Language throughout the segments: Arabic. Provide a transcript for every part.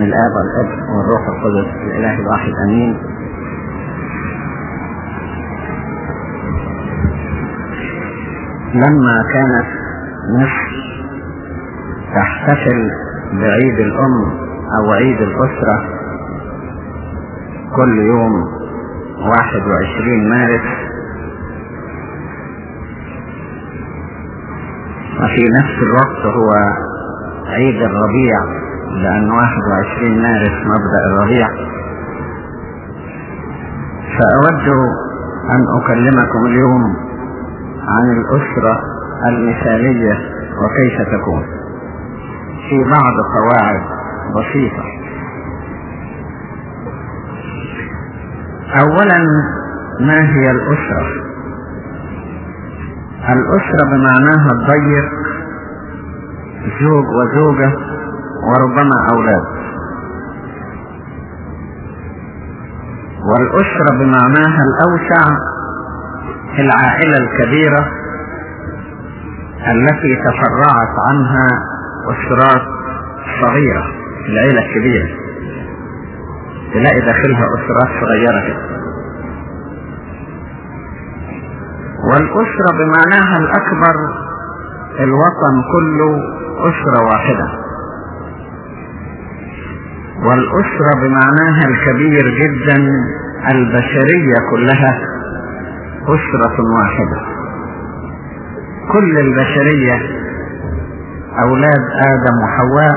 باسم الآب والابن والروح القدس الإله الواحد أمين. لما كانت مصر تحتفل بعيد الأم أو عيد الأسرة كل يوم واحد وعشرين مارس وفي نفس الوقت هو عيد الربيع لأن واحد وعشرين مارس مبدأ الربيع. فأود أن أكلمكم اليوم عن الأسرة المثالية وكيف تكون. في بعض قواعد بسيطة. أولا ما هي الأسرة؟ الأسرة بمعناها الضيق زوج وزوجة وربما أولاد. والأسرة بمعناها الأوسع العائلة الكبيرة التي تفرعت عنها أسرات صغيرة العيلة الكبيرة. تلاقي داخلها أسرات صغيرة. كده والأسرة بمعناها الأكبر الوطن كله أسرة واحدة. والأسرة بمعناها الكبير جدا البشرية كلها أسرة واحدة. كل البشرية أولاد آدم وحواء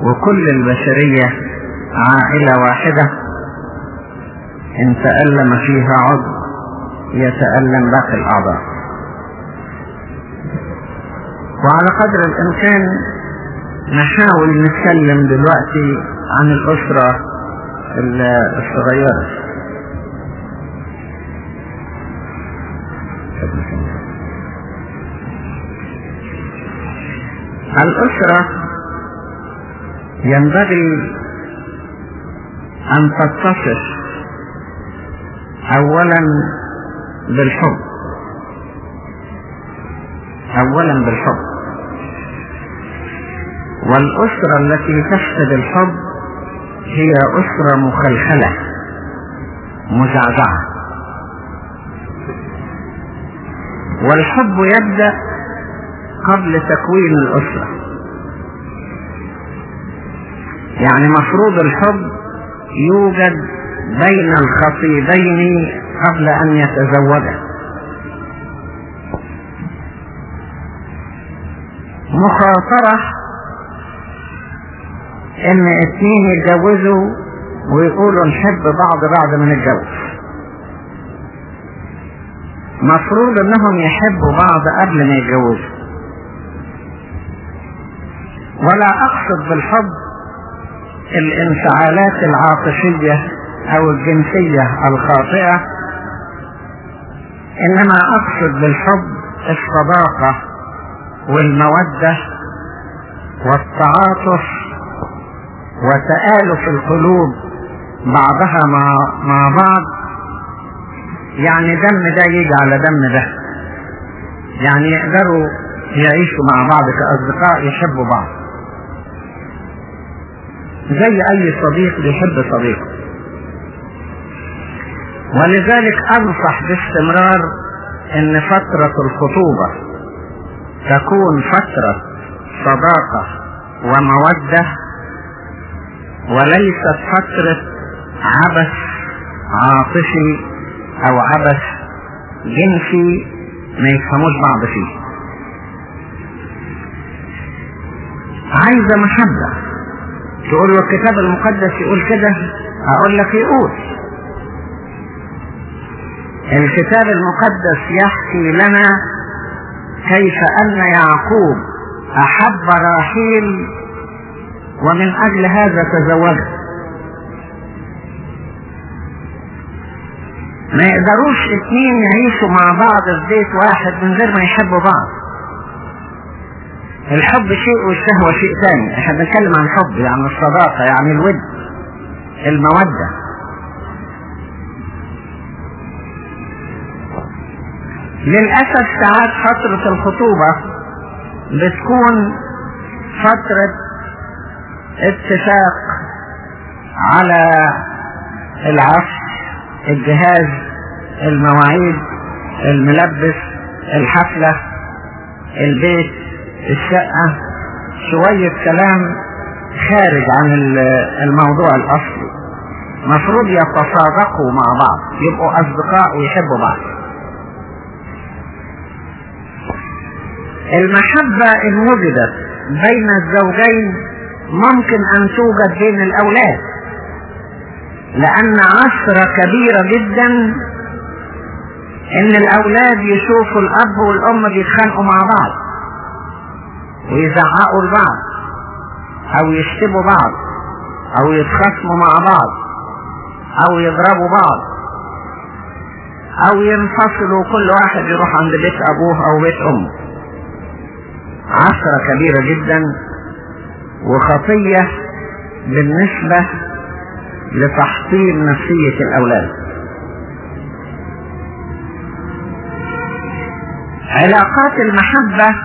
وكل البشرية عائلة واحدة. إن تألم فيها عضو يتألم باقي الأعضاء. وعلى قدر الإمكان نحاول نتكلم دلوقتي عن الأسرة الصغيرة. الأسرة ينبغي أن تتصف أولا بالحب. أولا بالحب. والأسرة التي تفقد الحب هي أسرة مخلخلة مزعزعة. والحب يبدأ قبل تكوين الأسرة. يعني مفروض الحب يوجد بين الخطيبين قبل أن يتزوجا. مخاطرة إن اتنين يتجوزوا ويقولوا نحب بعض بعد ما نتجوز مفروض إنهم يحبوا بعض قبل ما يتجوزوا. ولا أقصد بالحب الانفعالات العاطفية أو الجنسية الخاطئة إنما أقصد بالحب الصداقة والمودة والتعاطف وتآلف القلوب بعضها مع, مع بعض. يعني دم ده يجي على دم ده. يعني يقدروا يعيشوا مع بعض كأصدقاء يحبوا بعض. زي أي صديق بيحب صديقه ولذلك أنصح باستمرار أن فترة الخطوبة تكون فترة صداقة ومودة وليست فترة عبث عاطفي أو عبث جنسي ما يفهموش بعض فيه. عايزة محبة. تقول له الكتاب المقدس يقول كده أقول لك يقول. الكتاب المقدس يحكي لنا كيف أن يعقوب أحب راحيل ومن أجل هذا تزوجها ما يقدروش اتنين يعيشوا مع بعض في بيت واحد من غير ما يحبوا بعض. الحب شيء والشهوة شيء ثاني إحنا بنتكلم عن الحب يعني الصداقة يعني الود المودة. للأسف ساعات فترة الخطوبة بتكون فترة اتفاق على العفش الجهاز المواعيد الملبس الحفلة البيت الشقة شوية كلام خارج عن الموضوع الأصلي. مفروض يتصادقوا مع بعض يبقوا أصدقاء ويحبوا بعض. المحبة إن وجدت بين الزوجين ممكن أن توجد بين الأولاد. لأن عشرة كبيرة جدا إن الأولاد يشوفوا الأب والأم بيتخانقوا مع بعض ويزعقوا لبعض أو يشتموا بعض أو يتخاصموا مع بعض أو يضربوا بعض أو ينفصلوا كل واحد يروح عند بيت أبوه أو بيت أمه. عشرة كبيرة جدا وخطية بالنسبة لتحطيم نفسية الأولاد. علاقات المحبة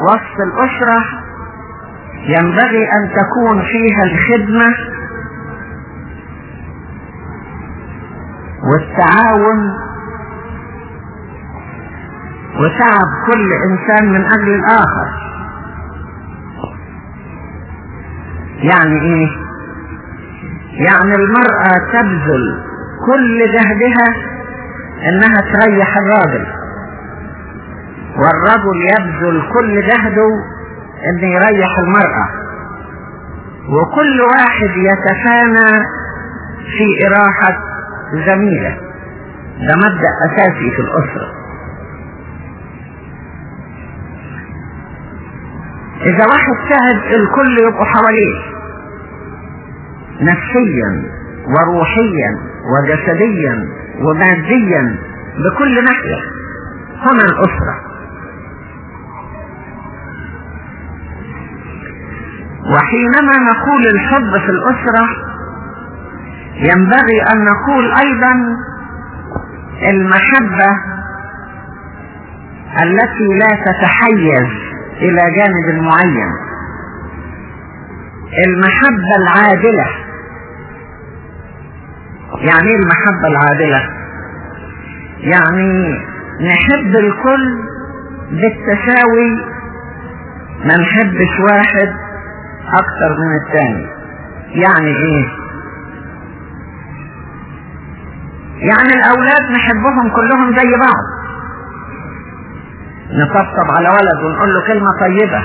وسط الأسرة ينبغي أن تكون فيها الخدمة والتعاون وتعب كل إنسان من أجل الآخر. يعني إيه؟ يعني المرأة تبذل كل جهدها إنها تريح الراجل. والرجل يبذل كل جهده إنه يريح المرأة. وكل واحد يتفانى في إراحة زميله. ده مبدأ أساسي في الأسرة. إذا واحد تعب الكل يبقوا حواليه نفسيا وروحيا وجسديا وماديا بكل ناحية هنا الأسرة؟ وحينما نقول الحب في الأسرة ينبغي أن نقول أيضا المحبة التي لا تتحيز. إلى جانب معين المحبة العادلة. يعني إيه المحبة العادلة؟ يعني نحب الكل بالتساوي ما نحبش واحد أكتر من الثاني يعني إيه؟ يعني الأولاد نحبهم كلهم زي بعض. نطبطب على ولد ونقول له كلمة طيبة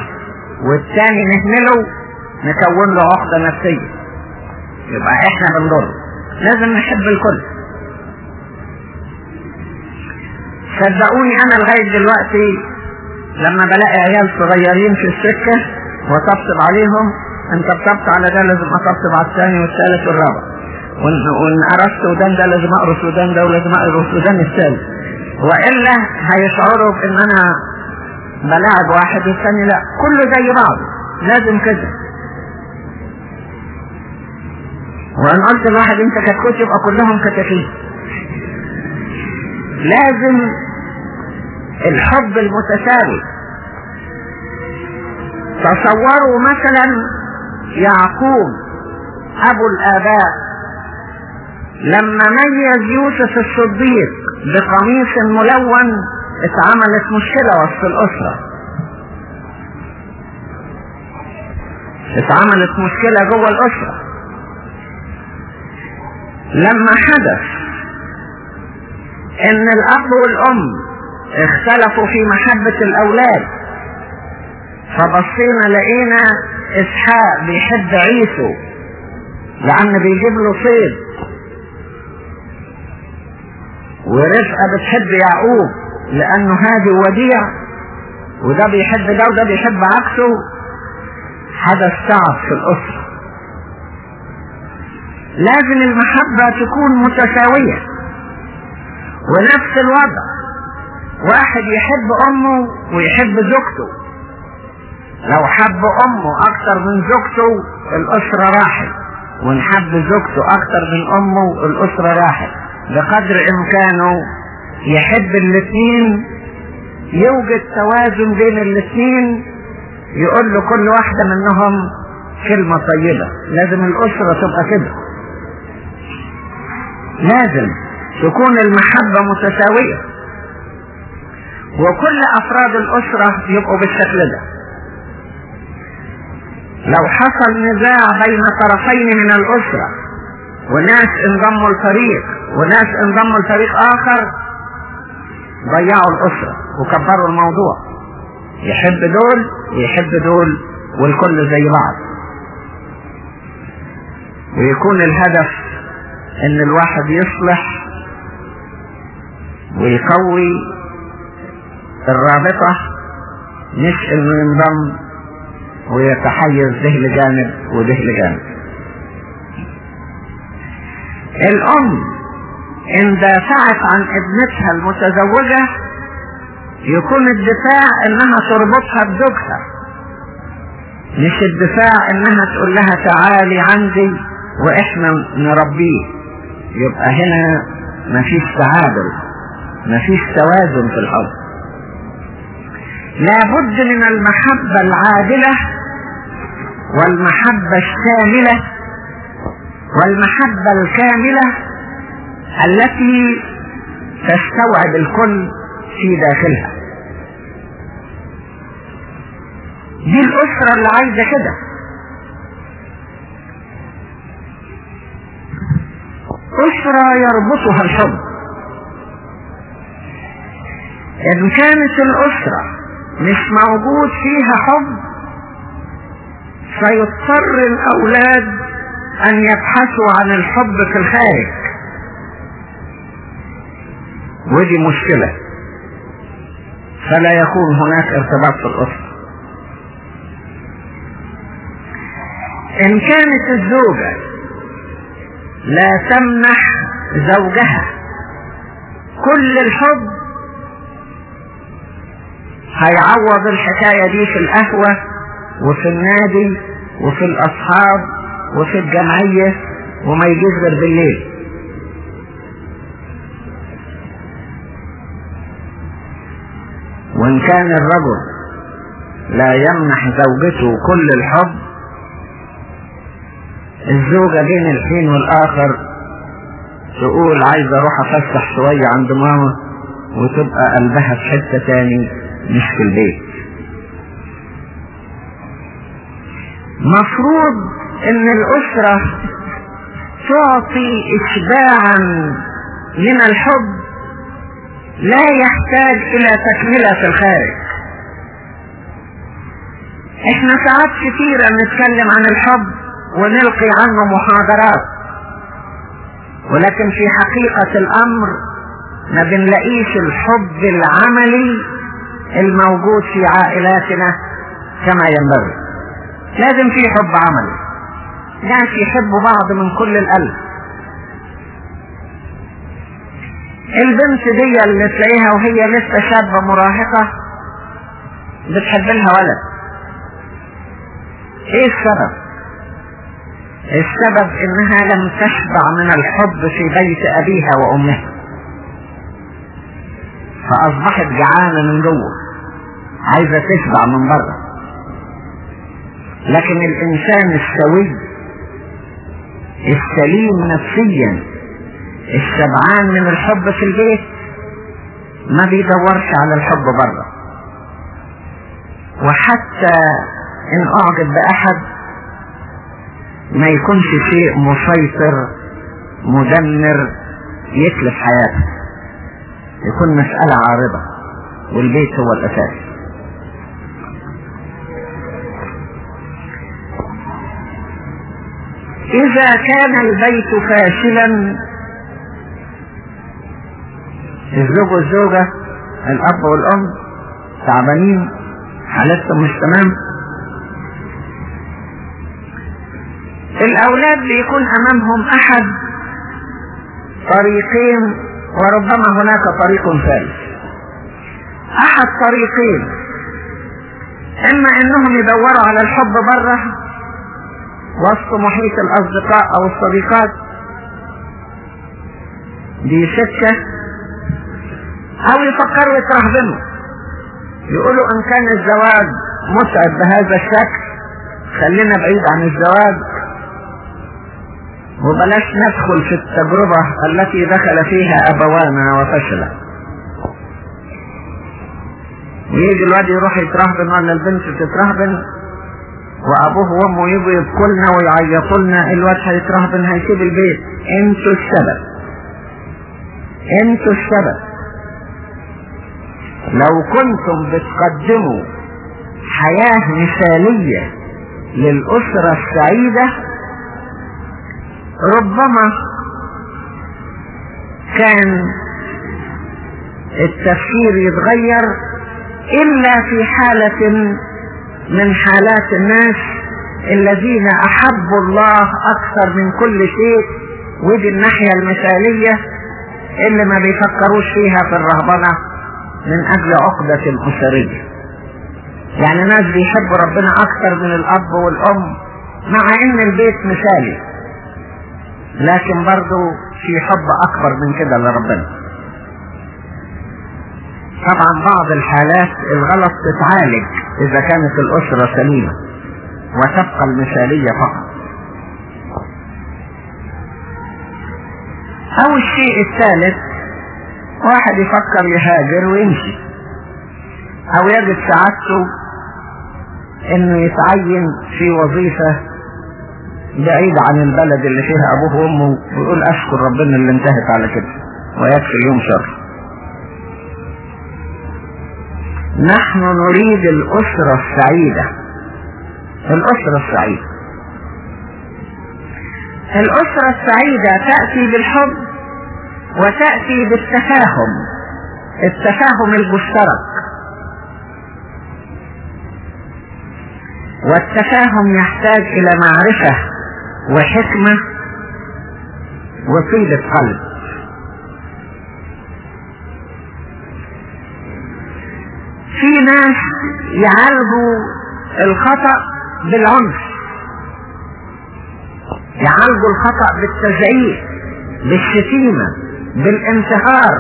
والثاني نهمله نكون له عقدة نفسية. يبقى إحنا بنضر. لازم نحب الكل. صدقوني أنا لغاية دلوقتي لما بلاقي عيال صغيرين في السكة وطبطب عليهم أنت طبطبت على ده لازم اطبطب على الثاني والثالث والرابع. وان قرصت ودان ده لازم اقرص ودان ده ولازم اقرص ودان الثالث وإلا هيشعروا بان أنا بلاعب واحد والثاني لا. كله زي بعض. لازم كده. وإن قلت لواحد أنت كتكوت يبقى كلهم كتاكيت لازم الحب المتساوي. تصوروا مثلا يعقوب أبو الآباء. لما ميز يوسف الصديق بقميص ملون اتعملت مشكلة وسط الأسرة. اتعملت مشكلة جوه الأسرة. لما حدث إن الأب والأم اختلفوا في محبة الأولاد فبصينا لقينا إسحاق بيحب عيسو لأن بيجيب له صيد. ورفقة بتحب يعقوب لأنه هادي وديع وده بيحب ده وده بيحب عكسه. حدث تعب في الأسرة. لازم المحبة تكون متساوية. ونفس الوضع. واحد يحب أمه ويحب زوجته. لو حب أمه أكتر من زوجته الأسرة راحت. ونحب زوجته أكتر من أمه الأسرة راحت. بقدر إمكانه يحب الاثنين يوجد توازن بين الاثنين يقول له كل واحدة منهم كلمة طيبة. لازم الأسرة تبقى كده. لازم تكون المحبة متساوية. وكل أفراد الأسرة يبقوا بالشكل ده. لو حصل نزاع بين طرفين من الأسرة وناس انضموا الفريق وناس انضموا الفريق آخر ضيعوا الأسرة وكبروا الموضوع. يحب دول يحب دول والكل زي بعض. ويكون الهدف إن الواحد يصلح ويقوي الرابطة مش إنه ينضم ويتحيز ده لجانب وده لجانب. الأم إن دافعت عن ابنتها المتزوجة يكون الدفاع إنها تربطها بزوجها مش الدفاع إنها تقول لها تعالي عندي وإحنا نربيه. يبقى هنا مفيش تعادل مفيش توازن في الحب. لابد من المحبة العادلة والمحبة الشاملة والمحبة الكاملة التي تستوعب الكل في داخلها. دي الأسرة اللي عايزة كده. أسرة يربطها الحب. إن كانت الأسرة مش موجود فيها حب سيضطر الأولاد أن يبحثوا عن الحب في الخارج. ودي مشكلة. فلا يكون هناك ارتباط في الأسرة. إن كانت الزوجة لا تمنح زوجها كل الحب هيعوض الحكاية دي في القهوة وفي النادي وفي الأصحاب وفي الجمعية وما يجيش غير بالليل. وإن كان الرجل لا يمنح زوجته كل الحب الزوجة بين الحين والآخر تقول عايز أروح أفسح شوية عند ماما وتبقى قلبها في حتة تاني مش في البيت. مفروض إن الأسرة تعطي اشباعا من الحب لا يحتاج إلى تكملة في الخارج. إحنا ساعات كثيرة نتكلم عن الحب ونلقي عنه محاضرات ولكن في حقيقة الأمر ما بنلاقيش الحب العملي الموجود في عائلاتنا كما ينبغي. لازم في حب عملي. ناس يحبوا بعض من كل القلب البنت دي اللي تلاقيها وهي لسه شابة مراهقة بتحب لها ولد. إيه السبب؟ السبب إنها لم تشبع من الحب في بيت أبيها وأمها. فأصبحت جعانة من جوه عايزة تشبع من بره لكن الإنسان السوي السليم نفسيا. الشبعان من الحب في البيت. ما بيدورش على الحب بره وحتى إن أعجب بأحد ما يكونش شيء مسيطر مدمر يتلف حياته. يكون مسألة عارضة والبيت هو الأساس. إذا كان البيت فاشلا. الزوج والزوجة الأب والأم تعبانين حالتهم مش تمام. الأولاد بيكون أمامهم أحد طريقين وربما هناك طريق ثالث. أحد طريقين إما إنهم يدوروا على الحب بره وسط محيط الأصدقاء أو الصديقات. دي سكة أو يفكروا يترهبنوا يقولوا إن كان الزواج متعب بهذا الشكل خلينا بعيد عن الزواج. وبلاش ندخل في التجربة التي دخل فيها أبوانا وفشل ويجي الواد يروح يترهبن ولا البنت تترهبن؟ وأبوه وأمه يجوا يبكوا لنا ويعيطوا لنا الواد هيترهبن هيسيب البيت. أنتوا السبب. أنتوا السبب. لو كنتم بتقدموا حياة مثالية للأسرة السعيدة ربما كان التفكير يتغير إلا في حالة من حالات الناس الذين أحبوا الله أكثر من كل شيء ودي الناحية المثالية اللي ما بيفكروش فيها في الرهبنة من أجل عقدة الأسرية. يعني ناس بيحبوا ربنا أكثر من الأب والأم مع إن البيت مثالي لكن برضو في حب أكبر من كده لربنا. طبعا بعض الحالات الغلط تتعالج إذا كانت الأسرة سليمة وتبقى المثالية فقط. أو الشيء الثالث واحد يفكر يهاجر ويمشي أو يجد سعادته إنه يتعين في وظيفة بعيد عن البلد اللي فيها أبوه وأمه ويقول أشكر ربنا اللي انتهت على كده ويكفي اليوم شر. نحن نريد الأسرة السعيدة. الأسرة السعيدة. الأسرة السعيدة تأتي بالحب وتأتي بالتفاهم. التفاهم المشترك. والتفاهم يحتاج إلى معرفة وحكمة وطيبة قلب. في ناس يعالجوا الخطأ بالعنف. يعالجوا الخطأ بالتزعيق بالشتيمة بالانتحار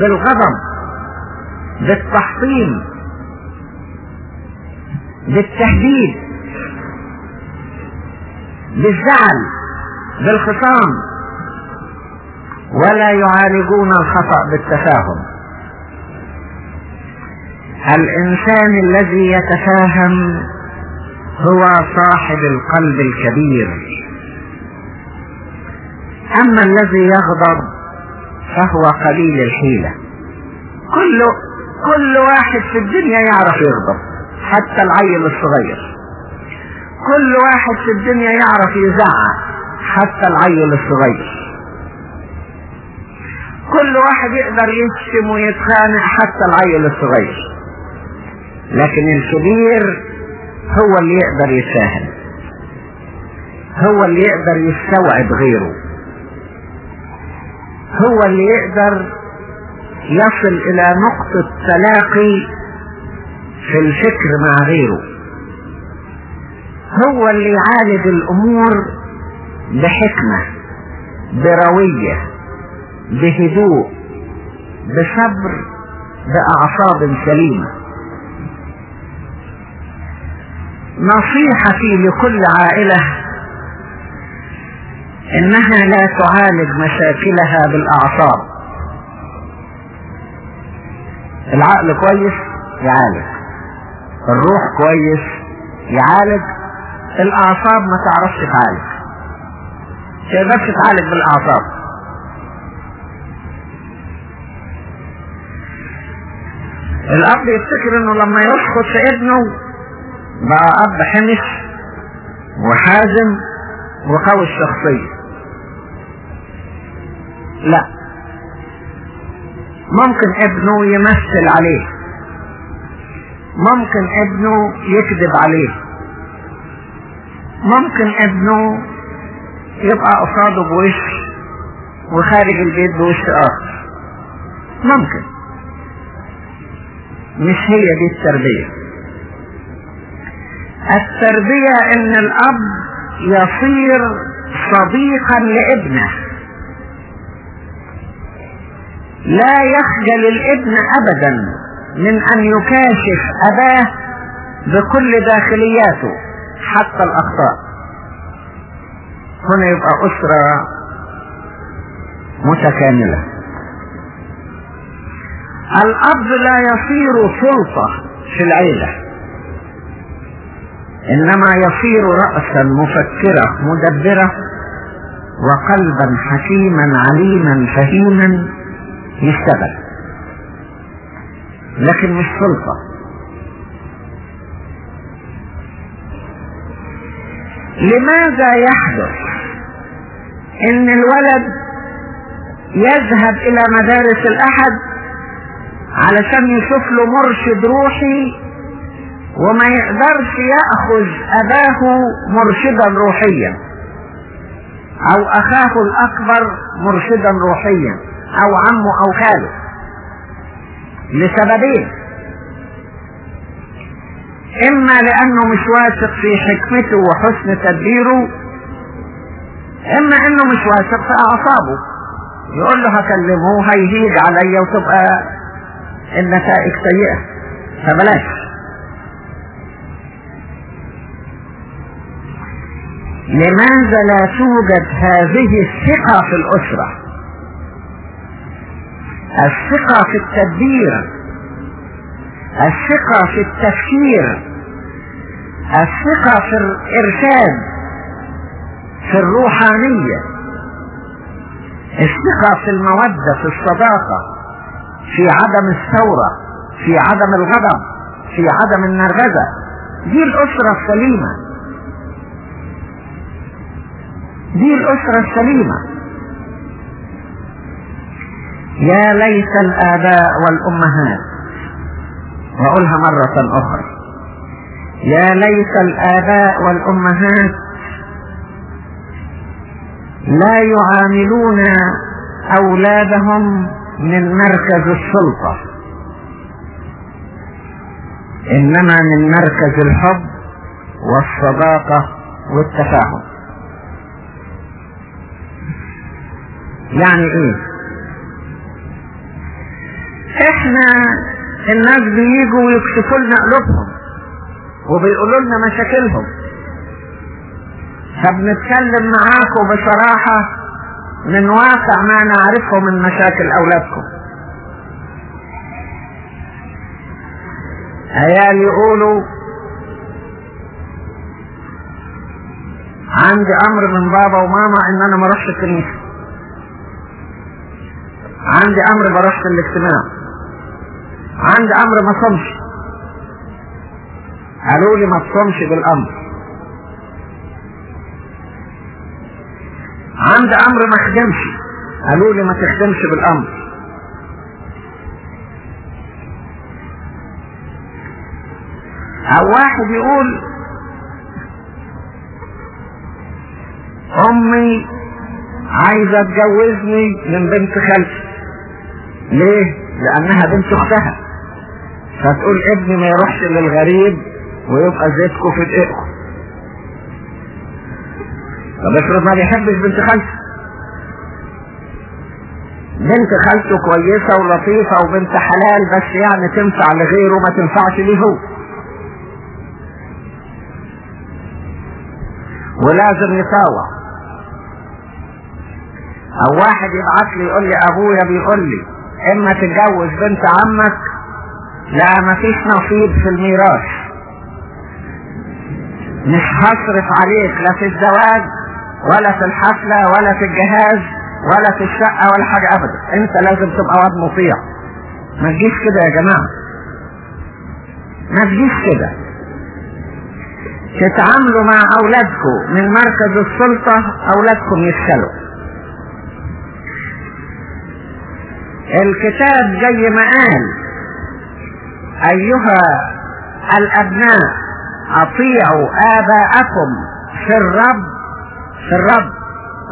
بالغضب بالتحطيم بالتهديد بالزعل بالخصام. ولا يعالجون الخطأ بالتفاهم. الإنسان الذي يتفاهم هو صاحب القلب الكبير. أما الذي يغضب فهو قليل الحيلة. كل كل واحد في الدنيا يعرف يغضب حتى العيل الصغير. كل واحد في الدنيا يعرف يزعق حتى العيل الصغير. كل واحد يقدر يشتم ويتخانق حتى العيل الصغير. لكن الكبير هو اللي يقدر يساهم. هو اللي يقدر يستوعب غيره. هو اللي يقدر يصل إلى نقطة تلاقي في الفكر مع غيره. هو اللي يعالج الأمور بحكمة بروية بهدوء بصبر بأعصاب سليمة. نصيحتي لكل عائلة إنها لا تعالج مشاكلها بالأعصاب. العقل كويس يعالج. الروح كويس يعالج. الأعصاب ما تعرفش تعالج. تقدرش تعالج بالأعصاب. الأب يفتكر إنه لما يسقط في ابنه بقى أب حمش وحازم وقوي الشخصية. لا. ممكن ابنه يمثل عليه. ممكن ابنه يكذب عليه. ممكن ابنه يبقى قصاده بوش وخارج البيت بوش اخر ممكن. مش هي دي التربية. التربية إن الأب يصير صديقا لابنه. لا يخجل الابن ابدا من أن يكاشف أباه بكل داخلياته حتى الأخطاء. هنا يبقى أسرة متكاملة. الأب لا يصير سلطة في العيلة. إنما يصير رأسا مفكرة مدبرة وقلبا حكيما عليما فهيما يشتغل لكن مش سلطة. لماذا يحدث إن الولد يذهب إلى مدارس الأحد علشان يشوف له مرشد روحي وما يقدرش يأخذ أباه مرشدا روحيا. أو أخاه الأكبر مرشدا روحيا. أو عمه أو خاله. لسببين. إما لأنه مش واثق في حكمته وحسن تدبيره. إما إنه مش واثق في أعصابه. يقول له هكلمه هيهيج عليا وتبقى النتائج سيئة. فبلاش. لماذا لا توجد هذه الثقة في الأسرة؟ الثقة في التدبير الثقة في التفكير الثقة في الإرشاد في الروحانية الثقة في المودة في الصداقة في عدم الثورة في عدم الغضب في عدم النرجسة دي الأسرة السليمة. دي الأسرة السليمة. يا ليت الآباء والأمهات وأقولها مرة أخرى. يا ليت الآباء والأمهات لا يعاملون أولادهم من مركز السلطة. إنما من مركز الحب والصداقة والتفاهم. يعني إيه؟ إحنا الناس بييجوا ويكشفوا لنا قلوبهم وبيقولوا لنا مشاكلهم. فبنتكلم معاكم بصراحة من واقع ما نعرفه من مشاكل أولادكم. عيال يقولوا عندي أمر من بابا وماما إن أنا ما اروحش الكنيسة. عندي أمر ما اروحش الاجتماع. عندي أمر ما صمش. قالوا لي ما تصومش بالأمر. عندي أمر ما اخدمش قالوا لي ما تخدمش بالأمر. أو واحد يقول أمي عايزة تجوزني من بنت خالتي. ليه؟ لأنها بنت أختها. فتقول ابني ما يروحش للغريب ويبقى زيتكم في دقيقكم طب افرض ما بيحبش بنت خالته. بنت خالته كويسة ولطيفة وبنت حلال بس يعني تنفع لغيره ما تنفعش ليه هو. ولازم يطاوع أو واحد يبعت لي يقول لي أبويا بيقول لي إما تتجوز بنت عمك لا مفيش نصيب في الميراث. مش هصرف عليك لا في الزواج ولا في الحفلة ولا في الجهاز ولا في الشقة ولا حاجة ابدا. أنت لازم تبقى واد مطيع. ما تجيش كده يا جماعة. ما تجيش كده. تتعاملوا مع أولادكم من مركز السلطة أولادكم يفشلوا. الكتاب زي ما قال أيها الأبناء أطيعوا آباءكم في الرب في الرب.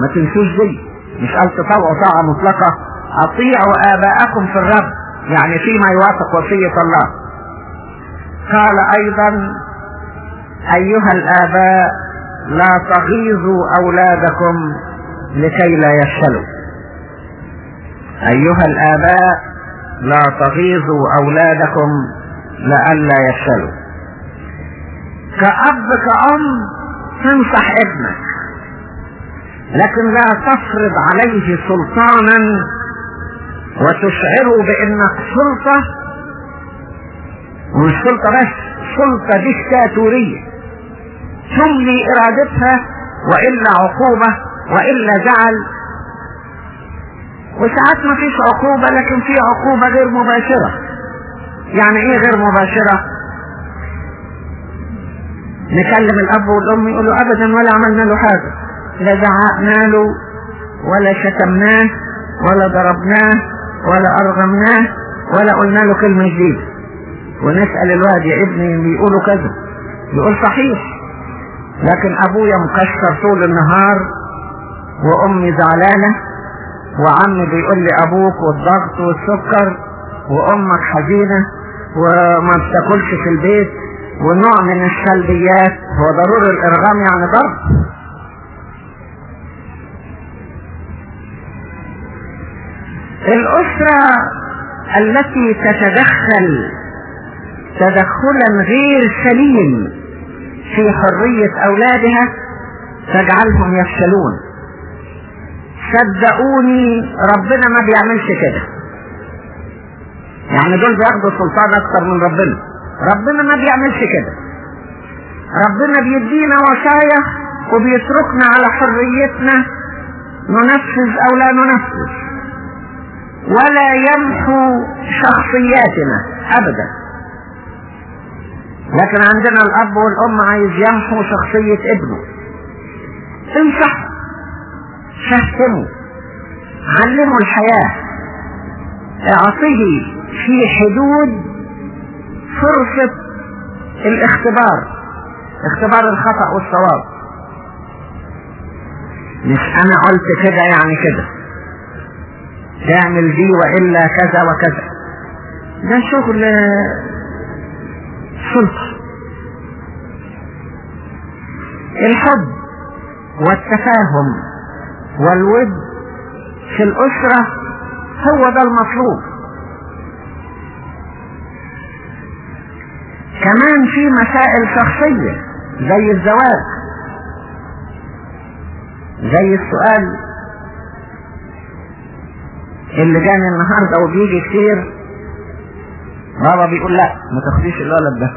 ما تنسوش دي مش قال تطوعوا طاعة مطلقة. أطيعوا آباءكم في الرب يعني فيما يوافق وصية الله. قال أيضا أيها الآباء لا تغيظوا أولادكم لكي لا يفشلوا. أيها الآباء لا تغيظوا أولادكم لئلا يفشلوا. كأب كأم تنصح ابنك لكن لا تفرض عليه سلطانا وتشعره بانك سلطة ومش سلطة بس سلطة ديكتاتورية. تملي إرادتها وإلا عقوبة وإلا جعل وساعات ما فيش عقوبة لكن في عقوبة غير مباشرة. يعني إيه غير مباشرة؟ نكلم الأب والأم يقولوا ابدا ولا عملنا له حاجة. لا زعقنا له ولا شتمناه ولا ضربناه ولا أرغمناه ولا قلنا له كلمة جديدة. ونسأل الواد يا ابني بيقولوا كذا. يقول صحيح. لكن أبويا مكسر طول النهار وأمي زعلانة. وعمي بيقول لي أبوك والضغط والسكر وأمك حزينة وما بتاكلش في البيت ونوع من السلبيات هو ضروري الإرغام يعني ضرب. الأسرة التي تتدخل تدخلا غير سليم في حرية أولادها تجعلهم يفشلون. صدقوني ربنا ما بيعملش كده. يعني دول بياخدوا سلطان أكتر من ربنا. ربنا ما بيعملش كده. ربنا بيدينا وصايا وبيتركنا على حريتنا ننفذ أو لا ننفذ. ولا يمحو شخصياتنا أبدا. لكن عندنا الأب والأم عايز يمحو شخصية ابنه. انصح فهمه علمه الحياة. أعطيه في حدود فرصة الاختبار اختبار الخطأ والصواب. مش أنا قلت كده يعني كده. تعمل دي وإلا كذا وكذا. ده شغل سلطة. الحب والتفاهم. والود في الأسرة هو ده المطلوب. كمان في مسائل شخصية زي الزواج زي السؤال اللي جاني النهاردة وبيجي كتير. بابا بيقول لا ما تاخديش الولد ده.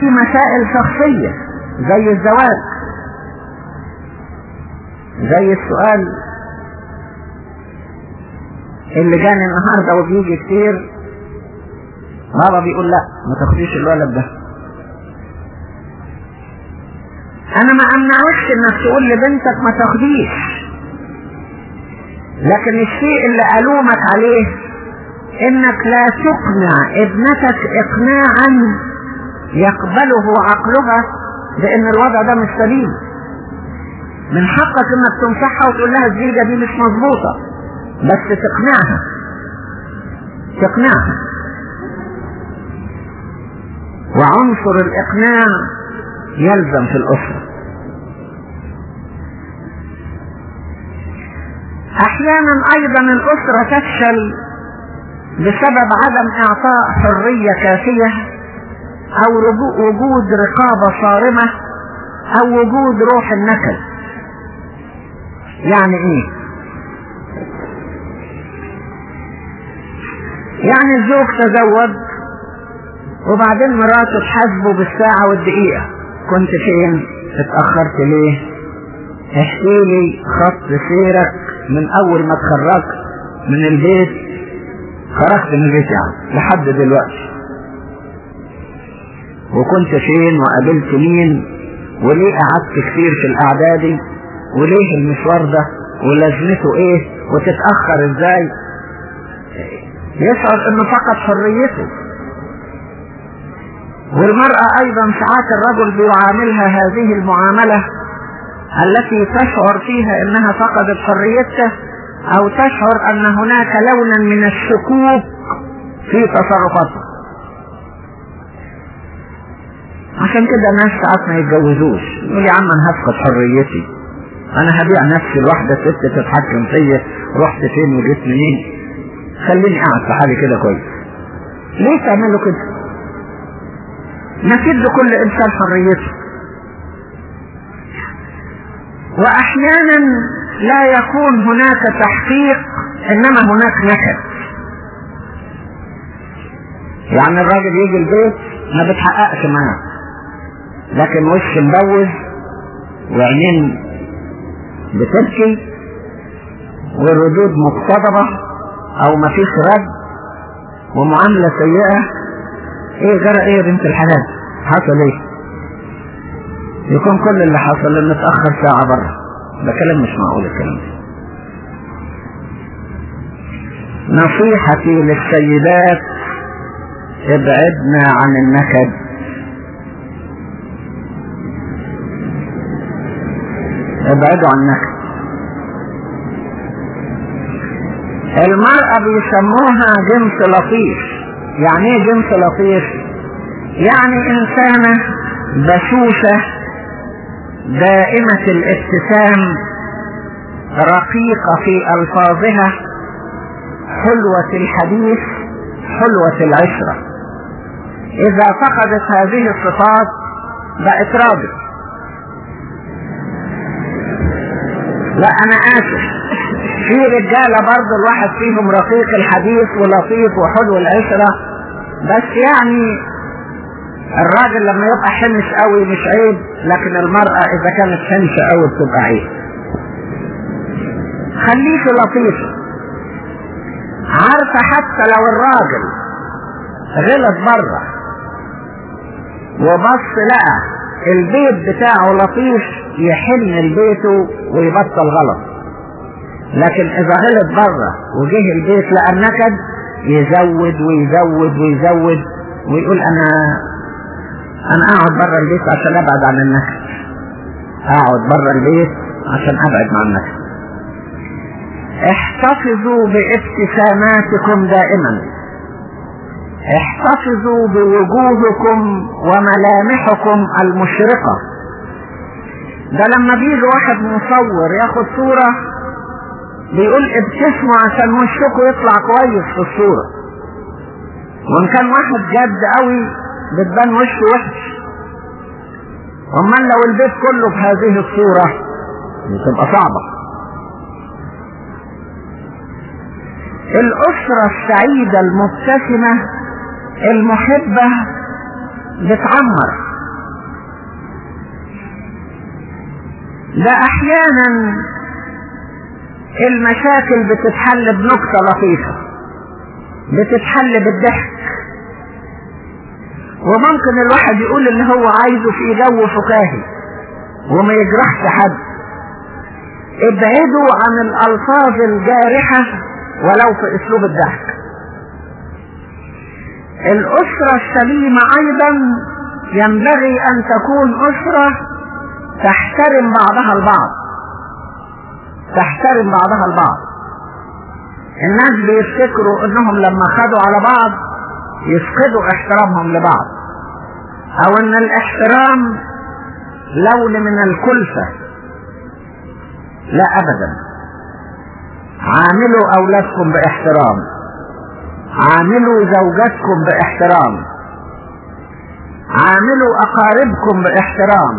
في مسائل شخصية زي الزواج. زي السؤال اللي جاني النهاردة وبيجي كتير بابا بيقول لا ما تاخديش الولد ده. أنا ما أمنعكش إنك تقول لبنتك ما تاخديش. لكن الشيء اللي ألومك عليه إنك لا تقنع ابنتك اقناعا يقبله عقلها بأن الوضع ده مش سليم. من حقك إنك تنصحها وتقول لها الزيجة دي مش مظبوطة بس تقنعها. تقنعها. وعنصر الإقناع يلزم في الأسرة. أحيانا أيضا الأسرة تفشل بسبب عدم إعطاء حرية كافية أو وجود رقابة صارمة أو وجود روح النكد. يعني إيه؟ يعني الزوج تزوج وبعدين مراته تحاسبه بالساعة والدقيقة. كنت فين؟ اتأخرت ليه؟ احكي لي خط سيرك من أول ما اتخرجت من البيت. خرجت من البيت يعني لحد دلوقتي. وكنت فين؟ وقابلت مين؟ وليه قعدت كتير في الاعدادي وليه المشوار ده؟ ولازمته إيه؟ وتتأخر إزاي؟ يشعر إنه فقد حريته. والمرأة أيضا ساعات الرجل بيعاملها هذه المعاملة التي تشعر فيها إنها فقدت حريتها أو تشعر أن هناك لونا من الشكوك في تصرفاتها. عشان كده الناس ساعات ما يتجوزوش. يقول يا عم أنا هفقد حريتي. أنا هبيع نفسي لواحدة ست تتحكم فيا. رحت فين وجيت منين؟ خليني قاعد في حالي كده كويس. ليه تعملوا كده؟ نسيب لكل إنسان حريته. وأحيانا لا يكون هناك تحقيق إنما هناك نكد يعني الراجل يجي البيت ما بتحققش معاه. لكن وش مبوز وعينين بتبكي والردود مقتضبة أو مفيش رد ومعاملة سيئة. إيه جرى إيه يا بنت الحلال؟ حصل إيه؟ يكون كل اللي حصل ان اتأخر ساعة بره ده كلام مش معقول الكلام ده. نصيحتي للسيدات ابعدنا عن النكد. ابعدوا عن المرأة بيسموها جنس لطيف. يعني إيه جنس لطيف؟ يعني إنسانة بشوشة دائمة الابتسام رقيقة في ألفاظها حلوة الحديث حلوة العشرة. إذا فقدت هذه الصفات بقت راضي لا أنا آسف. في رجالة برضه الواحد فيهم رقيق الحديث ولطيف وحلو العشرة. بس يعني الراجل لما يبقى حنش قوي مش عيب لكن المرأة إذا كانت حنشة قوي بتبقى عيب. خليك لطيف. عارفة حتى لو الراجل غلط برة وبص لقى البيت بتاعه لطيف يحن لبيته ويبطل غلط. لكن إذا غلط بره وجه البيت لقى النكد يزود ويزود ويزود ويقول أنا أنا أقعد بره البيت عشان أبعد عن النكد. أقعد بره البيت عشان أبعد عن النكد. احتفظوا بابتساماتكم دائما. احتفظوا بوجوهكم وملامحكم المشرقة. ده لما بيجي واحد مصور ياخد صورة بيقول ابتسموا عشان وشكوا يطلع كويس في الصورة. وإن كان واحد جد قوي بتبان وشه وحش. أمال لو البيت كله بهذه الصورة بتبقى صعبة. الأسرة السعيدة المبتسمة المحبة بتعمر. ده أحيانا المشاكل بتتحل بنكتة لطيفة بتتحل بالضحك. وممكن الواحد يقول اللي هو عايزه في جو فكاهي وما يجرحش حد. ابعدوا عن الألفاظ الجارحة ولو في أسلوب الضحك. الأسرة السليمة أيضا ينبغي أن تكون أسرة تحترم بعضها البعض. تحترم بعضها البعض. الناس بيفتكروا إنهم لما خدوا على بعض يفقدوا احترامهم لبعض. أو إن الاحترام لون من الكلفة. لا ابدا. عاملوا أولادكم باحترام. عاملوا زوجاتكم باحترام. عاملوا أقاربكم باحترام.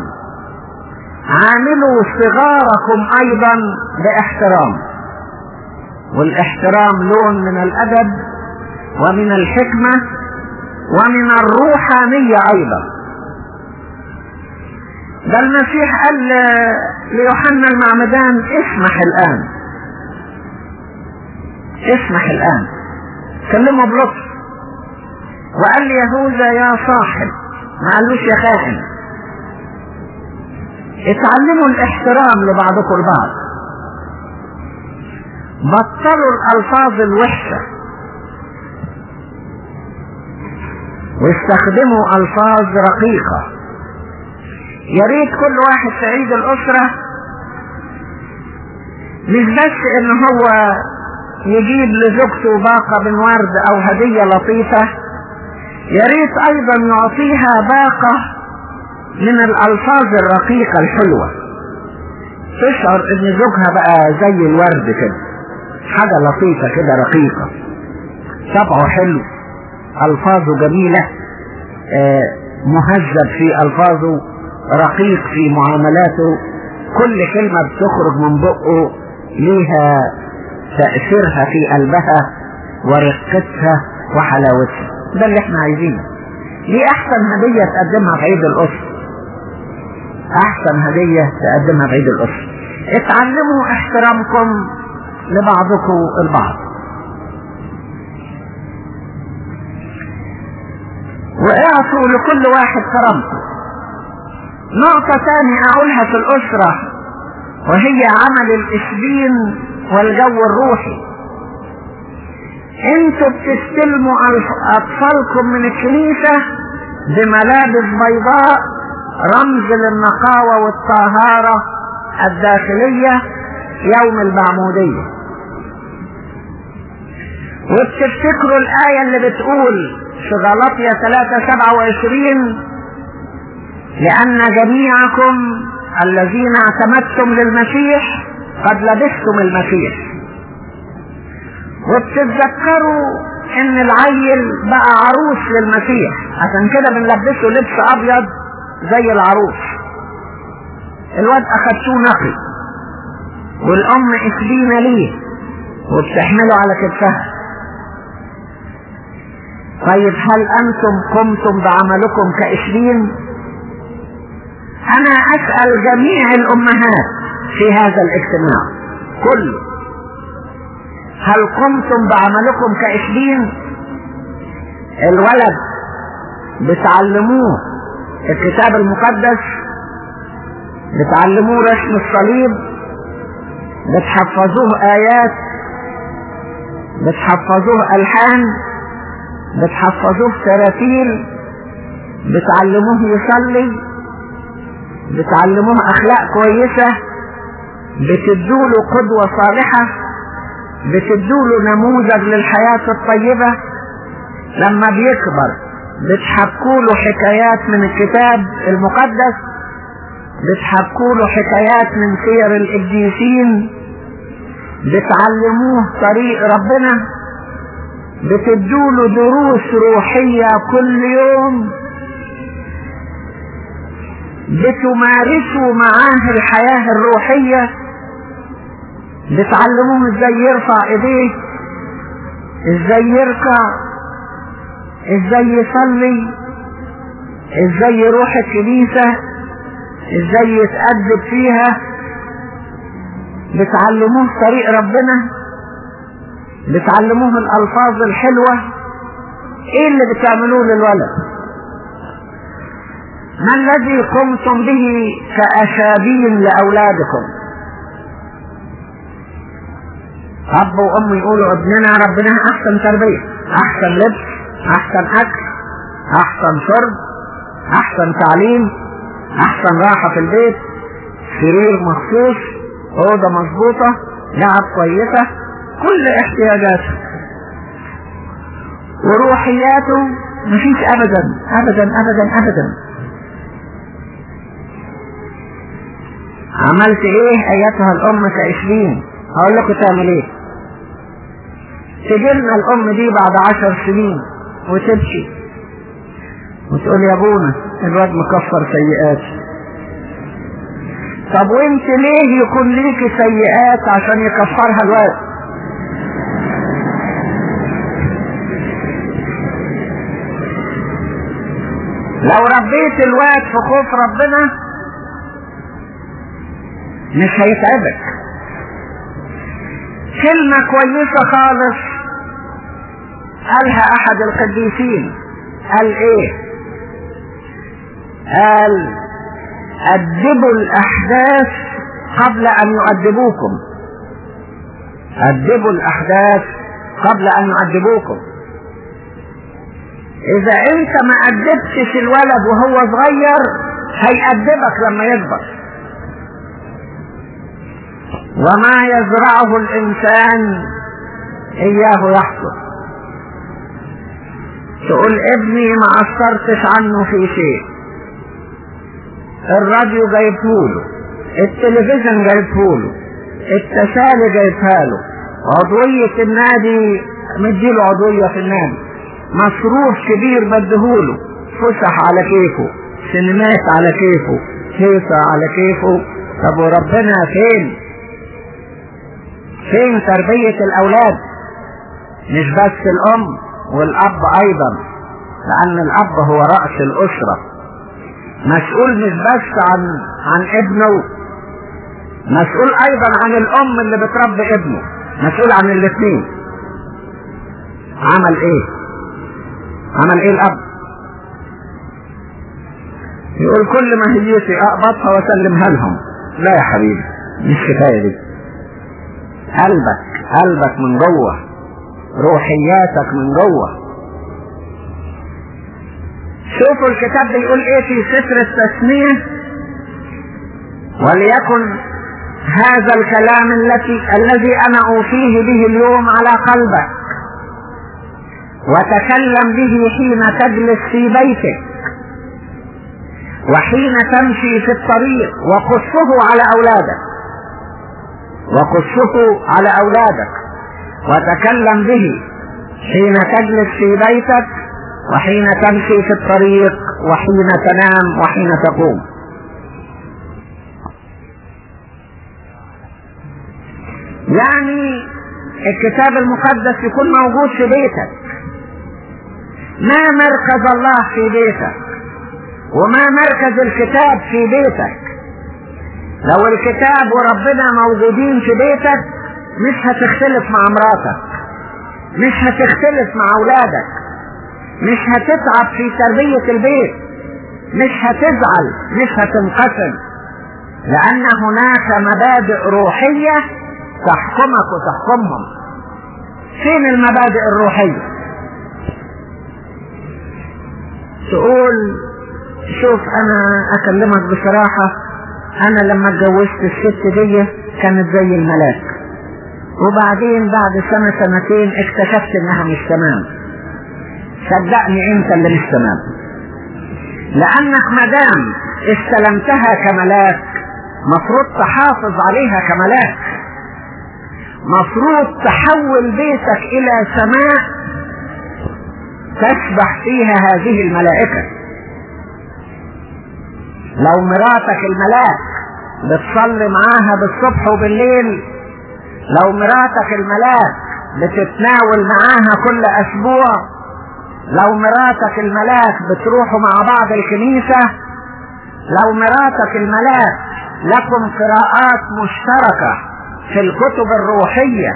عاملوا صغاركم أيضا باحترام. والاحترام لون من الأدب ومن الحكمة ومن الروحانية أيضا. ده المسيح قال ليوحنا المعمدان اسمح الآن. اسمح الآن. كلمه بلطف. وقال لي يهوذا يا صاحب. ما قالوش يا خائن اتعلموا الاحترام لبعضكم البعض. بطلوا الألفاظ الوحشة. واستخدموا ألفاظ رقيقة. يا ريت كل واحد في عيد الأسرة مش بس إن هو يجيب لزوجته باقة من ورد أو هدية لطيفة. يا ريت أيضا يعطيها باقة من الألفاظ الرقيقة الحلوة. تشعر إن زوجها بقى زي الورد كده. حاجة لطيفة كده رقيقة. طبعه حلو. ألفاظه جميلة. آه مهذب في ألفاظه. رقيق في معاملاته. كل كلمة بتخرج من بقه ليها تأثيرها في قلبها ورقتها وحلاوتها ده اللي إحنا عايزينه. دي أحسن هدية تقدمها في عيد الاسر أحسن هدية تقدمها في عيد الاسر اتعلموا احترامكم لبعضكم البعض. واعطوا لكل واحد كرامته نقطة ثانية اقولها في الأسرة وهي عمل الاسبين والجو الروحي. أنتوا بتستلموا أطفالكم من الكنيسة بملابس بيضاء رمز للنقاوة والطهارة الداخلية يوم المعمودية وبتفتكروا الآية اللي بتقول في غلطية 3 27 لأن جميعكم الذين اعتمدتم للمسيح قد لبستم المسيح. وبتتذكروا إن العيل بقى عروس للمسيح. عشان كده بنلبسه لبس أبيض زي العروس. الواد أخدتوه نقي والأم إكلينا ليه؟ وبتحمله على كتفها. طيب هل أنتم قمتم بعملكم كاشرين أنا أسأل جميع الأمهات. في هذا الاجتماع. كله هل قمتم بعملكم كاشرين الولد بتعلموه الكتاب المقدس بتعلموه رسم الصليب بتحفظوه آيات بتحفظوه ألحان بتحفظوه تراتيل بتعلموه يصلي بتعلموه أخلاق كويسة بتدوله قدوة صالحة بتدوله نموذج للحياة الطيبة. لما بيكبر بتحكوله حكايات من الكتاب المقدس بتحكوله حكايات من سير القديسين بتعلموه طريق ربنا بتدوله دروس روحية كل يوم. بتمارسوا معاه الحياة الروحية. بتعلموه إزاي يرفع ايديه إزاي يركع إزاي يصلي إزاي يروح الكنيسة إزاي يتأدب فيها. بتعلموه طريق ربنا بتعلموه الألفاظ الحلوة. إيه اللي بتعملوه للولد؟ ما الذي قمتم به كأشابين لأولادكم؟ أب وأم يقولوا ابننا ربنا أحسن تربية أحسن لبس أحسن أكل أحسن شرب أحسن تعليم أحسن راحة في البيت سرير مخصوص أوضة مظبوطة لعب كويسة كل احتياجاته. وروحياته مفيش أبدا أبدا أبدا أبدا. عملت إيه أيتها الأم كعشرين هقول لكم تعمل إيه. تجيلنا الأم دي بعد عشر سنين وتبكي. وتقول يا أبونا الواد مكفر سيئات. طب وانت ليه يكون ليك سيئات عشان يكفرها الواد؟ لو ربيت الواد في خوف ربنا مش هيتعبك. كلمة كويسة خالص. قالها أحد القديسين؟ قال إيه؟ قال أدبوا الأحداث قبل أن يؤدبوكم. أدبوا الأحداث قبل أن يؤدبوكم. إذا أنت ما أدبتش الولد وهو صغير هيأدبك لما يكبر. وما يزرعه الإنسان إياه يحصد تقول ابني ما أثرتش عنه في شيء. الراديو جايبهوله التلفزيون جايبهوله التسالي جايبها له عضوية النادي مديله عضوية في النادي. مصروف كبير بديهوله فسح على كيفه سينمات على كيفه هيصة على كيفه. طب وربنا فين؟ فين تربية الأولاد؟ مش بس الأم. والأب أيضا لأن الأب هو رأس الأسرة. مسؤول مش بس عن عن ابنه مسؤول أيضا عن الأم اللي بتربي ابنه مسؤول عن الاثنين. عمل إيه؟ عمل إيه الأب؟ يقول كل ما هيتي أقبضها واسلمها لهم لا يا حبيبي مش كفاية دي. قلبك قلبك من جوه. روحياتك من جوه. شوفوا الكتاب بيقول إيه في سفر التسمية؟ وليكن هذا الكلام التي الذي أنا أوصيه به اليوم على قلبك. وتكلم به حين تجلس في بيتك. وحين تمشي في الطريق. وقصه على أولادك. وقصه على أولادك. وتكلم به حين تجلس في بيتك وحين تمشي في الطريق وحين تنام وحين تقوم. يعني الكتاب المقدس يكون موجود في بيتك. ما مركز الله في بيتك وما مركز الكتاب في بيتك. لو الكتاب وربنا موجودين في بيتك مش هتختلف مع مراتك. مش هتختلف مع أولادك. مش هتتعب في تربية البيت. مش هتزعل. مش هتنقسم. لأن هناك مبادئ روحية تحكمك وتحكمهم. فين المبادئ الروحية؟ تقول شوف أنا أكلمك بصراحة. أنا لما اتجوزت الست دي كانت زي الملاك. وبعدين بعد سنة سنتين اكتشفت إنها مش تمام. صدقني أنت اللي مش تمام. لأنك مدام استلمتها كملاك مفروض تحافظ عليها كملاك. مفروض تحول بيتك إلى سماء تسبح فيها هذه الملائكة. لو مراتك الملاك بتصلي معاها بالصبح وبالليل لو مراتك الملاك بتتناول معاها كل أسبوع لو مراتك الملاك بتروحوا مع بعض الكنيسة لو مراتك الملاك لكم قراءات مشتركة في الكتب الروحية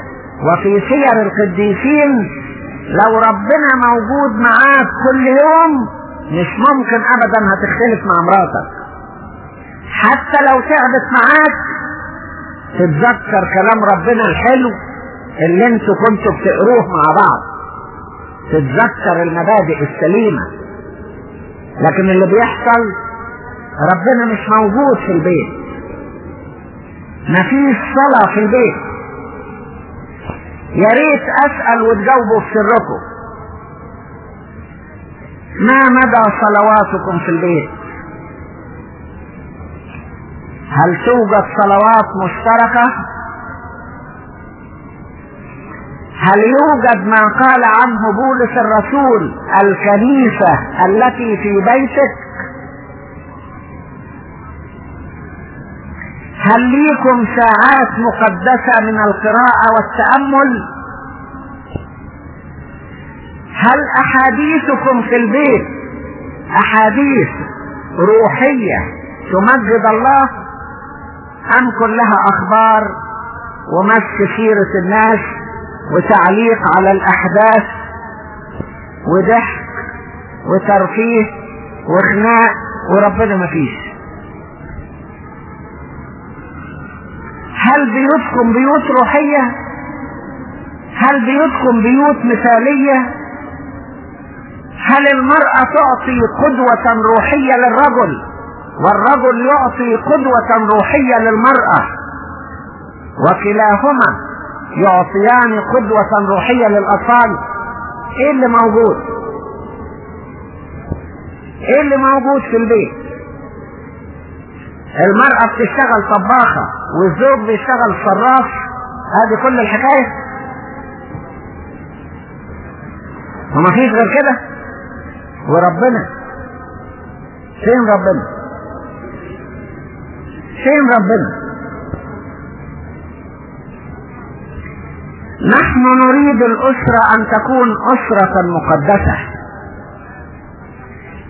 وفي سير القديسين لو ربنا موجود معاك كل يوم مش ممكن ابدا هتختلف مع مراتك. حتى لو تعبت معاك تتذكر كلام ربنا الحلو اللي أنتوا كنتوا بتقروه مع بعض. تتذكر المبادئ السليمة. لكن اللي بيحصل ربنا مش موجود في البيت. مفيش صلاة في البيت. يا ريت أسأل وتجاوبوا في سركم. ما مدى صلواتكم في البيت؟ هل توجد صلوات مشتركة؟ هل يوجد ما قال عنه بولس الرسول الكنيسة التي في بيتك؟ هل ليكم ساعات مقدسة من القراءة والتأمل؟ هل أحاديثكم في البيت؟ أحاديث روحية تمجد الله؟ أم كلها أخبار ومسك سيرة الناس وتعليق على الأحداث وضحك وترفيه وخناق وربنا مفيش هل بيوتكم بيوت روحية؟ هل بيوتكم بيوت مثالية؟ هل المرأة تعطي قدوة روحية للرجل؟ والرجل يعطي قدوة روحية للمرأة. وكلاهما يعطيان قدوة روحية للأطفال. إيه اللي موجود؟ إيه اللي موجود في البيت؟ المرأة بتشتغل طباخة والزوج بيشتغل صراف. هذه كل الحكاية؟ وما فيش غير كده؟ وربنا. فين ربنا؟ فين ربنا. نحن نريد الأسرة أن تكون أسرة مقدسة.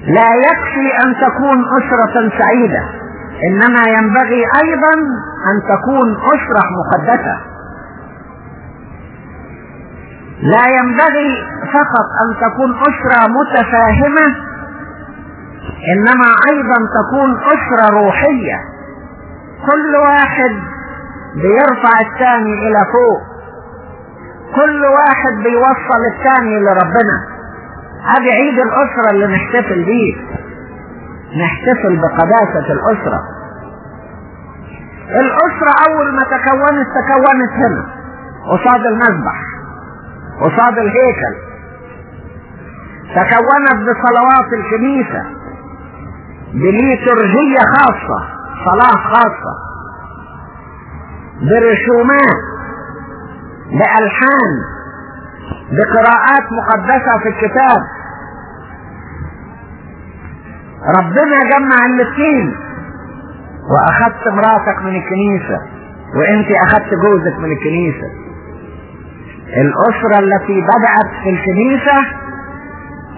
لا يكفي أن تكون أسرة سعيدة. إنما ينبغي أيضا أن تكون أسرة مقدسة. لا ينبغي فقط أن تكون أسرة متفاهمة إنما أيضا تكون أسرة روحية. كل واحد بيرفع الثاني إلى فوق. كل واحد بيوصل الثاني لربنا. هذه عيد الأسرة اللي نحتفل بيه. نحتفل بقداسة الأسرة. الأسرة أول ما تكونت تكونت هنا. قصاد المذبح قصاد الهيكل. تكونت بصلوات الكنيسة. بليتورجية خاصة. صلاة خاصة برسومات بألحان بقراءات مقدسة في الكتاب. ربنا جمع الاثنين واخدت مراتك من الكنيسة وأنت اخدت جوزك من الكنيسة. الأسرة التي بدأت في الكنيسة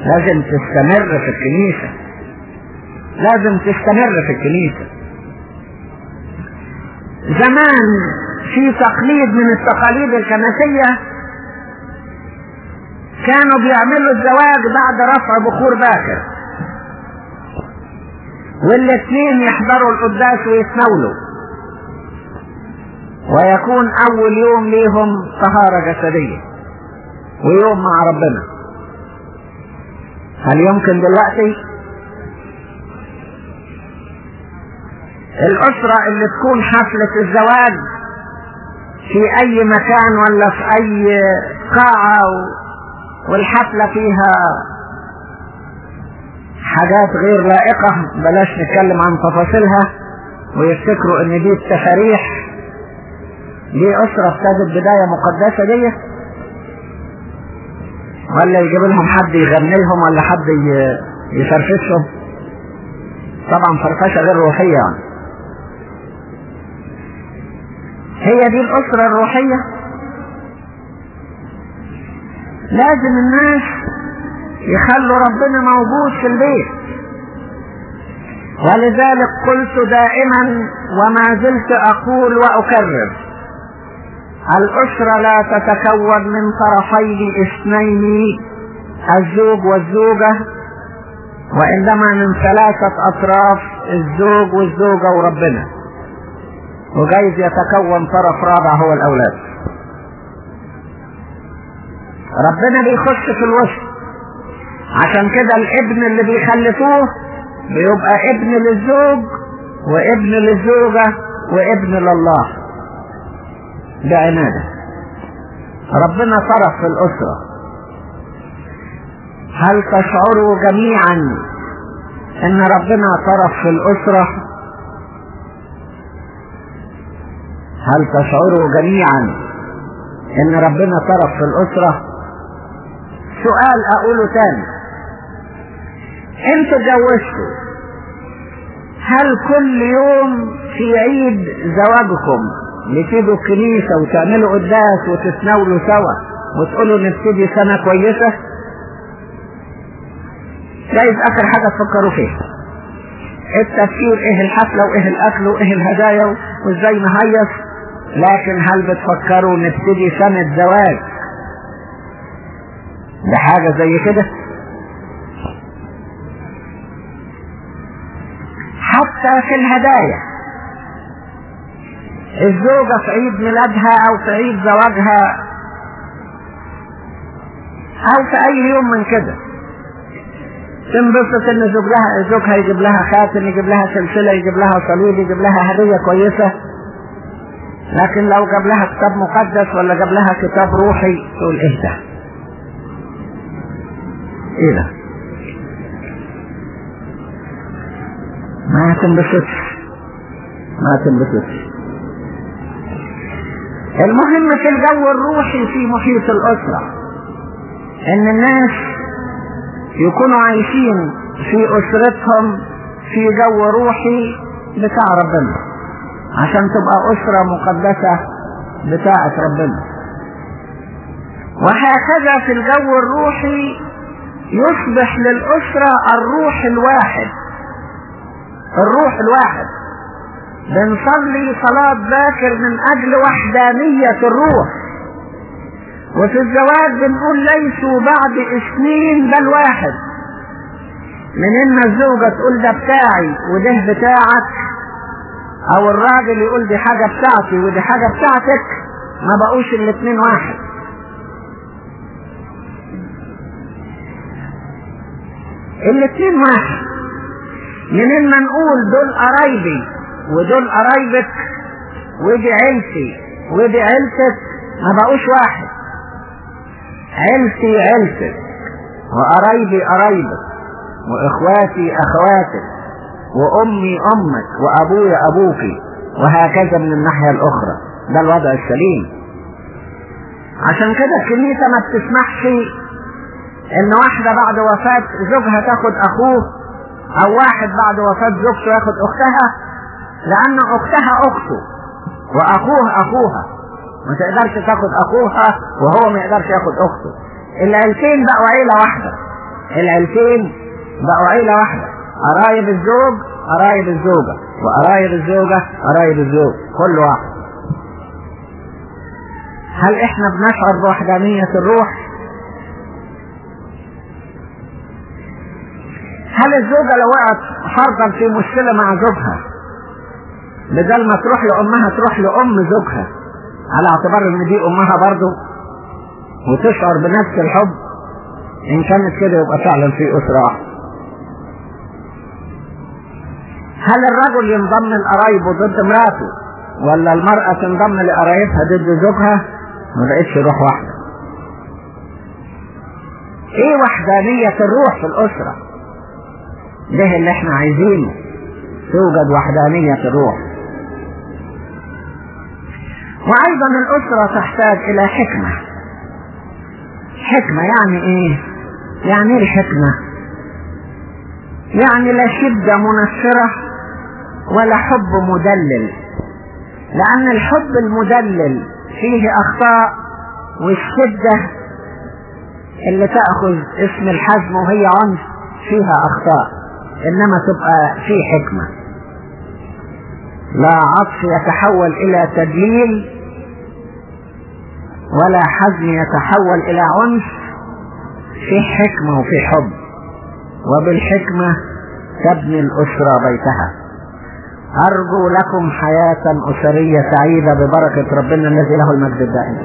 لازم تستمر في الكنيسة. لازم تستمر في الكنيسة. زمان في تقليد من التقاليد الكنسية كانوا بيعملوا الزواج بعد رفع بخور باكر. والاثنين يحضروا القداس ويتناولوا ويكون أول يوم ليهم طهارة جسدية ويوم مع ربنا. هل يمكن دلوقتي؟ الأسرة اللي تكون حفلة الزواج في أي مكان ولا في أي قاعة والحفلة فيها حاجات غير لائقة بلاش نتكلم عن تفاصيلها ويفتكروا إن دي التفاريح دي أسرة ابتدت بداية مقدسة دي. ولا يجيب لهم حد يغني لهم ولا حد يفرفشهم. طبعا فرفشة غير روحية يعني. هي دي الأسرة الروحية. لازم الناس يخلوا ربنا موجود في البيت. ولذلك قلت دائما وما زلت أقول وأكرر الأسرة لا تتكون من طرفين اثنين الزوج والزوجة وإنما من ثلاثة أطراف الزوج والزوجة وربنا. وجايز يتكون طرف رابع هو الأولاد. ربنا بيخش في الوسط. عشان كده الابن اللي بيخلفوه بيبقى ابن للزوج وابن للزوجة وابن لله. بعنادة ربنا طرف في الأسرة. هل تشعروا جميعا إن ربنا طرف في الأسرة؟ هل تشعروا جميعا إن ربنا طرف في الأسرة؟ سؤال اقوله تاني. أنتوا اتجوزتوا هل كل يوم في عيد زواجكم بتيجوا الكنيسة وتعملوا قداس وتتناولوا سوا وتقولوا نبتدي سنة كويسة؟ جايز آخر حاجة تفكروا فيها. التفكير إيه الحفلة وإيه الأكل وإيه الهدايا وإزاي نهيص؟ لكن هل بتفكروا نبتدي سنة زواج؟ بحاجة زي كده؟ حتى في الهدايا. الزوجة في عيد ميلادها أو في عيد زواجها أو في أي يوم من كده. تنبسط إن زوجها زوجها يجيب لها خاتم يجيب لها سلسلة يجيب لها صليب يجيب لها هدية كويسة. لكن لو جاب لها كتاب مقدس ولا جاب لها كتاب روحي تقول إيه ده إيه ده ما تنبسطش ما تنبسطش المهم في الجو الروحي في محيط الأسرة إن الناس يكونوا عايشين في أسرتهم في جو روحي بتاع ربنا. عشان تبقى أسرة مقدسة بتاعة ربنا. وهكذا في الجو الروحي يصبح للأسرة الروح الواحد. الروح الواحد. بنصلي صلاة باكر من أجل وحدانية الروح. وفي الزواج بنقول ليسوا بعد اثنين بل واحد. من إن الزوجة تقول ده بتاعي وده بتاعك. أو الراجل يقول دي حاجة بتاعتي ودي حاجة بتاعتك ما بقوش الاتنين واحد. الاتنين واحد. منين ما نقول دول قرايبي ودول قرايبك ودي عيلتي ودي عيلتك ما بقوش واحد. عيلتي عيلتك وقرايبي قرايبك وإخواتي إخواتك. وأمي أمك وأبويا أبوكي وهكذا من الناحية الأخرى. ده الوضع السليم. عشان كده الكنيسة ما بتسمحش إن واحدة بعد وفاة زوجها تاخد أخوه أو واحد بعد وفاة زوجته ياخد أختها لأن أختها أخته وأخوه أخوها. ما تقدرش تاخد أخوها وهو ما يقدرش ياخد أخته. العيلتين بقوا عيلة واحدة. العيلتين بقوا عيلة واحدة. قرايب الزوج قرايب الزوجة. وقرايب الزوجة قرايب الزوج. كل واحد. هل إحنا بنشعر بوحدانية الروح؟ هل الزوجة لو وقعت فرضا في مشكلة مع زوجها بدل ما تروح لأمها تروح لأم زوجها. على اعتبار إن دي أمها برضه وتشعر بنفس الحب. إن كانت كده يبقى فعلا في أسرة واحدة. هل الرجل ينضم لقرايبه ضد مراته ولا المرأة تنضم لقرايبها ضد زوجها؟ ما بقتش روح واحدة. إيه وحدانية الروح في الأسرة؟ ده اللي إحنا عايزينه. توجد وحدانية الروح. وأيضا الأسرة تحتاج إلى حكمة. حكمة يعني إيه؟ يعني إيه الحكمة يعني لا شدة منفرة ولا حب مدلل. لأن الحب المدلل فيه أخطاء والشدة اللي تأخذ اسم الحزم وهي عنف فيها أخطاء إنما تبقى في حكمة. لا عطف يتحول إلى تدليل ولا حزم يتحول إلى عنف في حكمة وفي حب. وبالحكمة تبني الأسرة بيتها. أرجو لكم حياة أسرية سعيدة ببركة ربنا الذي له المجد الدائم.